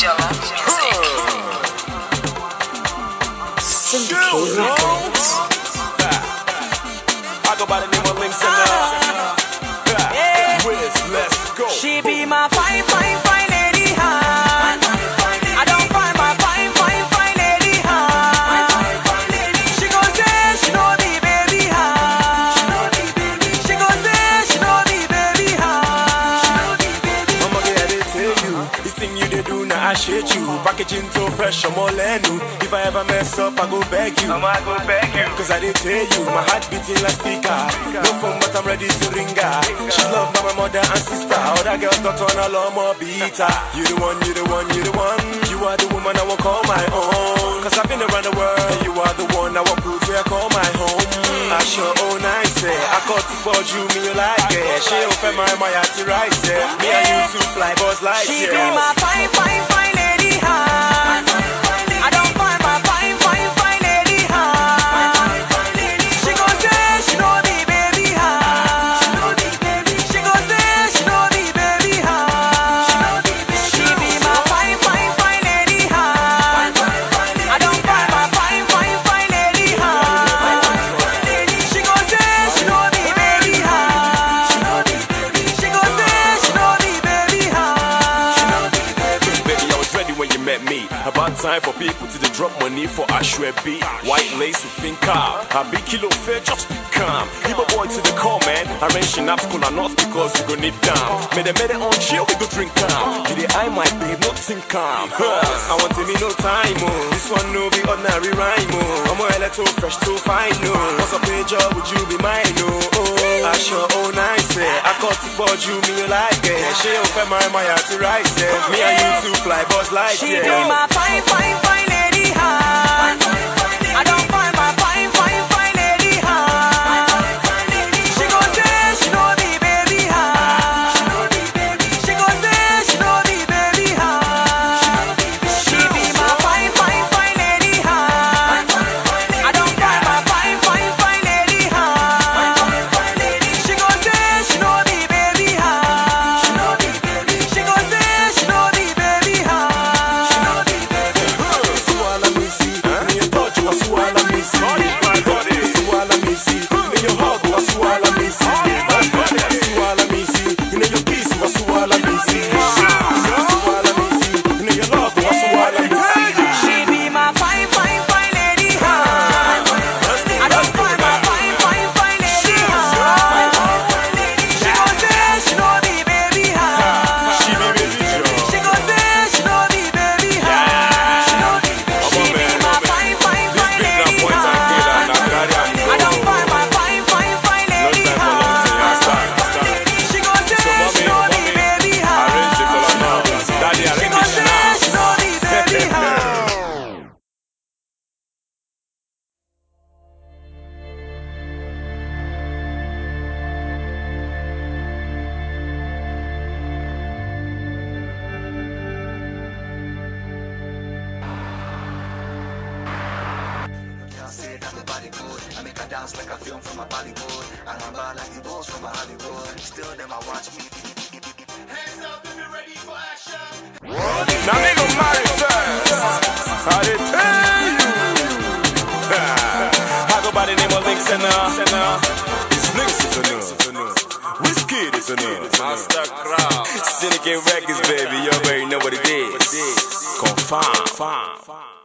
Jella Music. Syndicate Records. I go by the name This thing you did do, now I shit you. Packaging so fresh, I'm all new. If I ever mess up, I go beg you. I'ma go beg you. Cause I did tell you, my heart beating like speaker. No phone, but I'm ready to ring her. She's loved by my mother and sister. Other girls got on a lot more beater. You the one, you the one, you the one. You are the woman I will call my own. Cause I've been around the world. You are the one I will prove where I call my home. I sure own I say. I caught it for you, me you like it. She open my my heart to rise it. Me and you two fly buzz like She be my fine, fine, met me. About time for people to dey drop money for Ashwebi. White lace with pink car. A big kilo fair, just be calm. Give a boy to the call, man. Arrange synapse cool and not because we go need down. Made a made on chill, we go drink calm. You the eye, my babe, not think calm. I want to me no time, oh. This one no be ordinary rhyme, oh. I'm a little fresh, too fine, no. What's a picture, would you be mine, oh? oh. I sure own nice. I caught it for you, me like it. She open my my heart to rise, eh. Me and you two fly, buzz like, She be my fine, fine, dance like a film from a Bollywood. And I'm bad like the boss from a Hollywood. Still them I watch me. Hands up if you're ready for action. Now me go marry first. I dey tell you. I go by the name of Links and uh, it's Links is a no. Whiskey is a no. Master Crowd. Syndicate Records, baby. You already know what it is. Confirm.